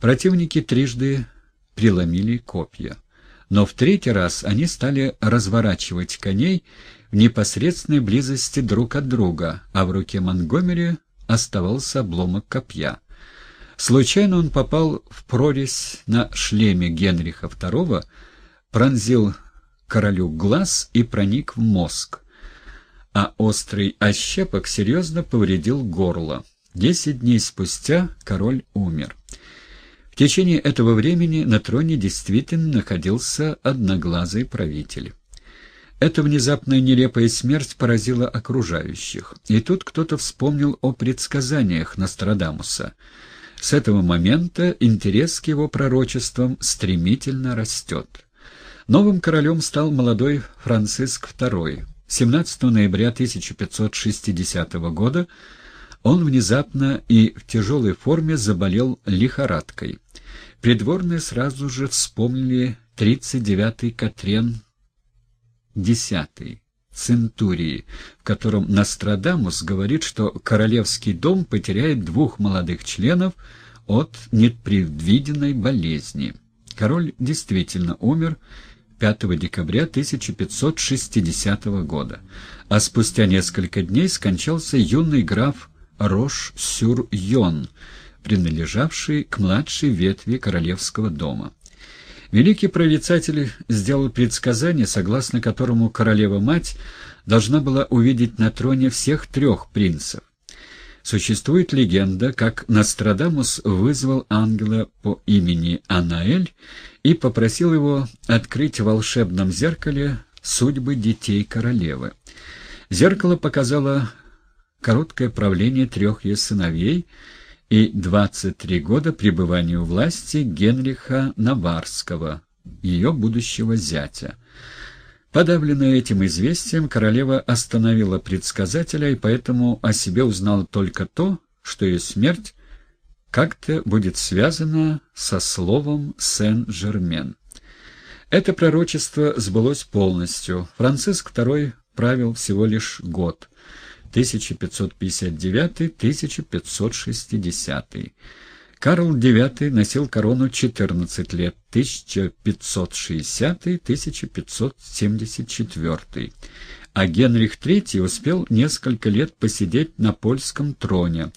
Противники трижды преломили копья. Но в третий раз они стали разворачивать коней в непосредственной близости друг от друга, а в руке Монгомери оставался обломок копья. Случайно он попал в прорезь на шлеме Генриха II, пронзил королю глаз и проник в мозг, а острый ощепок серьезно повредил горло. Десять дней спустя король умер. В течение этого времени на троне действительно находился одноглазый правитель. Эта внезапная нелепая смерть поразила окружающих. И тут кто-то вспомнил о предсказаниях Нострадамуса. С этого момента интерес к его пророчествам стремительно растет. Новым королем стал молодой Франциск II. 17 ноября 1560 года он внезапно и в тяжелой форме заболел лихорадкой. Придворные сразу же вспомнили 39-й Катрен X Центурии, в котором Нострадамус говорит, что королевский дом потеряет двух молодых членов от непредвиденной болезни. Король действительно умер 5 декабря 1560 года, а спустя несколько дней скончался юный граф Рош-Сюр-Йон, принадлежавший к младшей ветви королевского дома. Великий прорицатель сделал предсказание, согласно которому королева-мать должна была увидеть на троне всех трех принцев. Существует легенда, как Нострадамус вызвал ангела по имени Анаэль и попросил его открыть в волшебном зеркале судьбы детей королевы. Зеркало показало короткое правление трех ее сыновей и 23 года пребывания у власти Генриха Наварского, ее будущего зятя. Подавленная этим известием, королева остановила предсказателя и поэтому о себе узнала только то, что ее смерть как-то будет связана со словом «Сен-Жермен». Это пророчество сбылось полностью. Франциск II правил всего лишь год – 1559-1560. Карл IX носил корону 14 лет, 1560-1574, а Генрих III успел несколько лет посидеть на польском троне,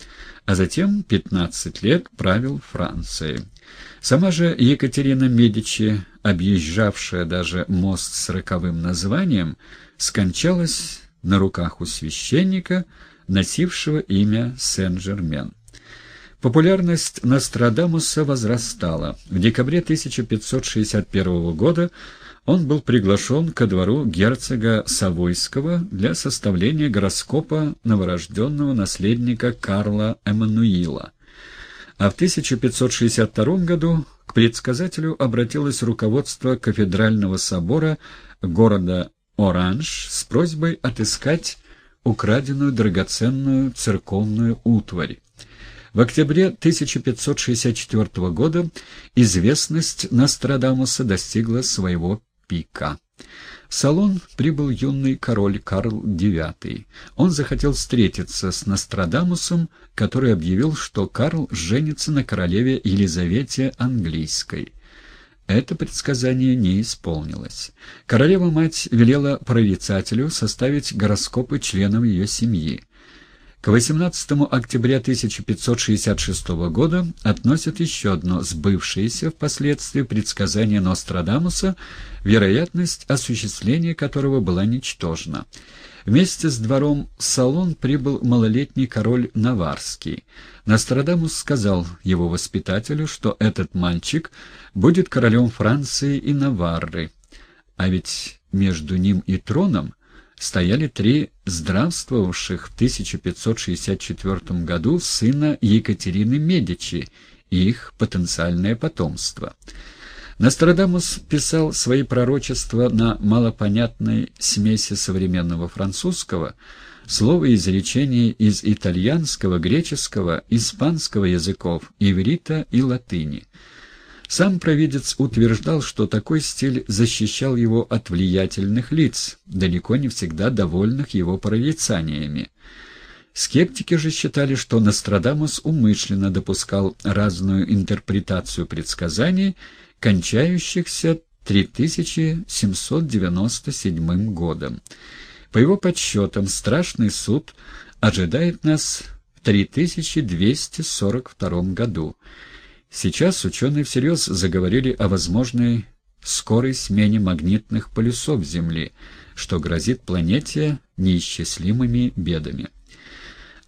а затем 15 лет правил Францией. Сама же Екатерина Медичи, объезжавшая даже мост с роковым названием, скончалась на руках у священника, носившего имя Сен-Жермен. Популярность Нострадамуса возрастала. В декабре 1561 года он был приглашен ко двору герцога Савойского для составления гороскопа новорожденного наследника Карла Эммануила. А в 1562 году к предсказателю обратилось руководство кафедрального собора города Оранж с просьбой отыскать украденную драгоценную церковную утварь. В октябре 1564 года известность Нострадамуса достигла своего пика. В салон прибыл юный король Карл IX. Он захотел встретиться с Нострадамусом, который объявил, что Карл женится на королеве Елизавете Английской. Это предсказание не исполнилось. Королева-мать велела прорицателю составить гороскопы членов ее семьи. К 18 октября 1566 года относят еще одно сбывшееся впоследствии предсказание Нострадамуса, вероятность осуществления которого была ничтожна. Вместе с двором в салон прибыл малолетний король Наварский. Нострадамус сказал его воспитателю, что этот мальчик будет королем Франции и Наварры. А ведь между ним и троном стояли три здравствовавших в 1564 году сына Екатерины Медичи и их потенциальное потомство. Нострадамус писал свои пророчества на малопонятной смеси современного французского, слова и изречений из итальянского, греческого, испанского языков, иврита и латыни. Сам провидец утверждал, что такой стиль защищал его от влиятельных лиц, далеко не всегда довольных его прорицаниями. Скептики же считали, что Нострадамус умышленно допускал разную интерпретацию предсказаний, кончающихся 3797 годом. По его подсчетам, страшный суд ожидает нас в 3242 году. Сейчас ученые всерьез заговорили о возможной скорой смене магнитных полюсов Земли, что грозит планете неисчислимыми бедами.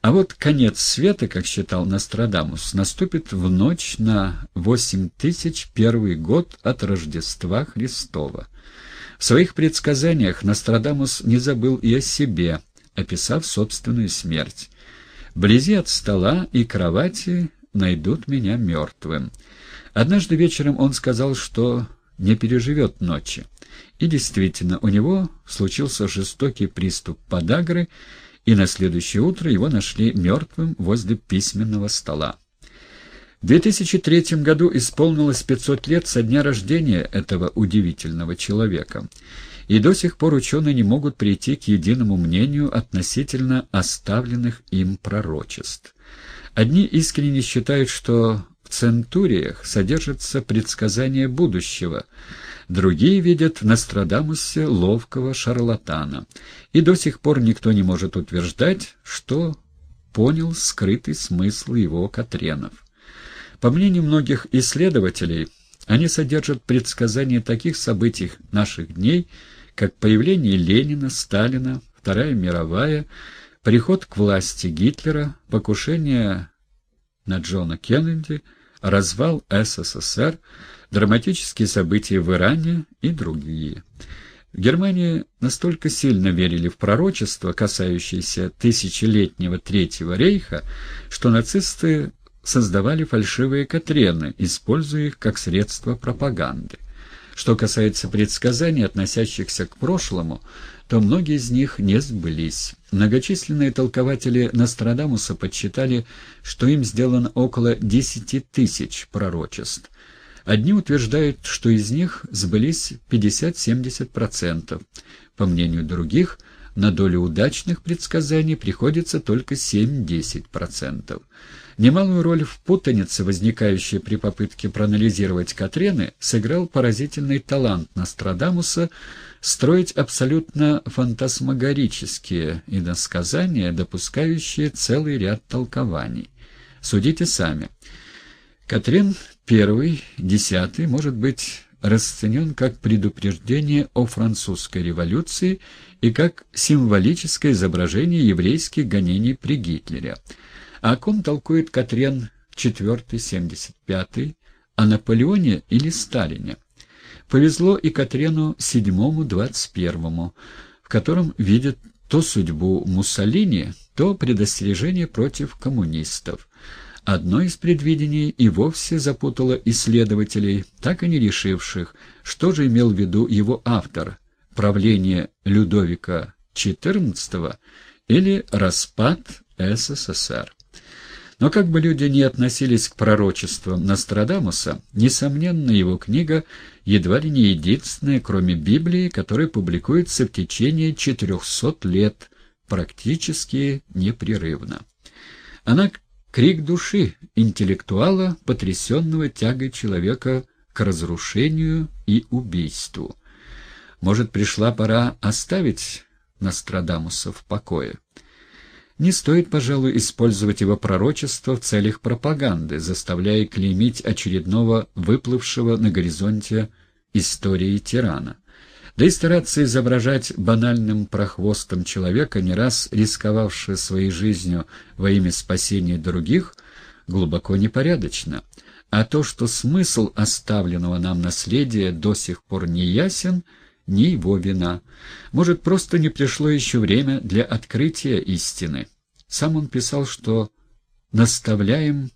А вот конец света, как считал Нострадамус, наступит в ночь на 8001 год от Рождества Христова. В своих предсказаниях Нострадамус не забыл и о себе, описав собственную смерть. «Вблизи от стола и кровати найдут меня мертвым». Однажды вечером он сказал, что не переживет ночи. И действительно, у него случился жестокий приступ подагры, и на следующее утро его нашли мертвым возле письменного стола. В 2003 году исполнилось 500 лет со дня рождения этого удивительного человека, и до сих пор ученые не могут прийти к единому мнению относительно оставленных им пророчеств. Одни искренне считают, что в центуриях содержится предсказание будущего – Другие видят в Нострадамусе ловкого шарлатана. И до сих пор никто не может утверждать, что понял скрытый смысл его Катренов. По мнению многих исследователей, они содержат предсказания таких событий наших дней, как появление Ленина, Сталина, Вторая мировая, приход к власти Гитлера, покушение на Джона Кеннеди, развал СССР, драматические события в Иране и другие. В Германии настолько сильно верили в пророчество, касающееся тысячелетнего Третьего рейха, что нацисты создавали фальшивые Катрены, используя их как средство пропаганды. Что касается предсказаний, относящихся к прошлому, то многие из них не сбылись. Многочисленные толкователи Нострадамуса подсчитали, что им сделано около 10 тысяч пророчеств. Одни утверждают, что из них сбылись 50-70%. По мнению других, на долю удачных предсказаний приходится только 7-10%. Немалую роль в путанице, возникающей при попытке проанализировать Катрены, сыграл поразительный талант Нострадамуса строить абсолютно фантасмагорические иносказания, допускающие целый ряд толкований. Судите сами. Катрин I, десятый, может быть расценен как предупреждение о французской революции и как символическое изображение еврейских гонений при Гитлере. А о ком толкует Катрен IV, 75 о Наполеоне или Сталине? Повезло и Катрену VII, 21 в котором видят то судьбу Муссолини, то предостережение против коммунистов. Одно из предвидений и вовсе запутало исследователей, так и не решивших, что же имел в виду его автор – правление Людовика XIV или распад СССР. Но как бы люди ни относились к пророчествам Нострадамуса, несомненно, его книга едва ли не единственная, кроме Библии, которая публикуется в течение 400 лет, практически непрерывно. Она Крик души интеллектуала, потрясенного тягой человека к разрушению и убийству. Может, пришла пора оставить Нострадамуса в покое? Не стоит, пожалуй, использовать его пророчество в целях пропаганды, заставляя клеймить очередного выплывшего на горизонте истории тирана. Да и стараться изображать банальным прохвостом человека, не раз рисковавшего своей жизнью во имя спасения других, глубоко непорядочно. А то, что смысл оставленного нам наследия до сих пор не ясен, не его вина. Может, просто не пришло еще время для открытия истины. Сам он писал, что «наставляем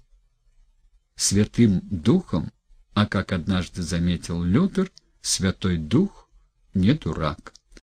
Святым Духом», а, как однажды заметил Лютер, Святой Дух не дурак.